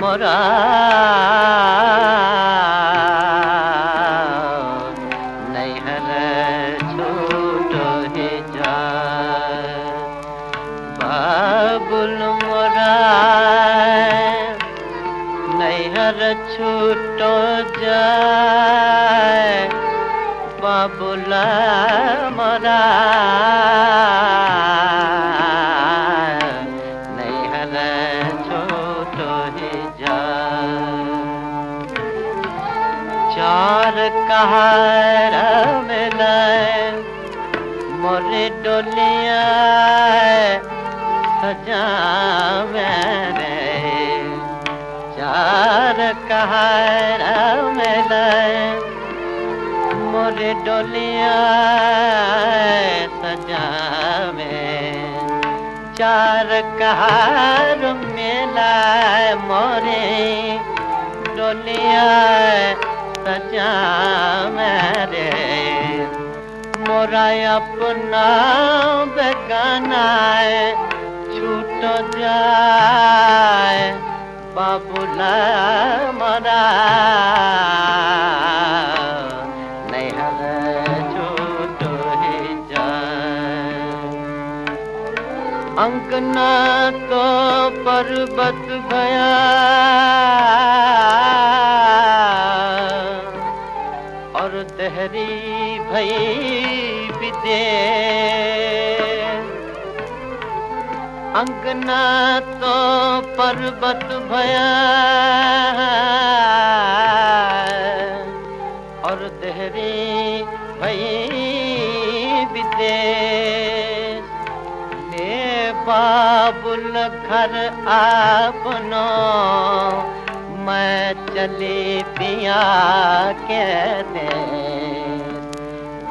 মরা বাবুল মরা নৈহর ছোট যায় বাবুলা মরা چار مرے ڈولیا سجا میں چار مل مرے ڈولیا سجا میں چار کہار میلا مورے ڈولیا سجا میرے۔ مورا اپنا بیگانا ہے چھوٹ جائے۔ بابولا مرا۔ انکنا تو پربت بیا غیب دے انگنا تو پربت بھیا اور دہری بھائی بدے۔ لے بابل گھر آپنو میں چلی دیا کہتے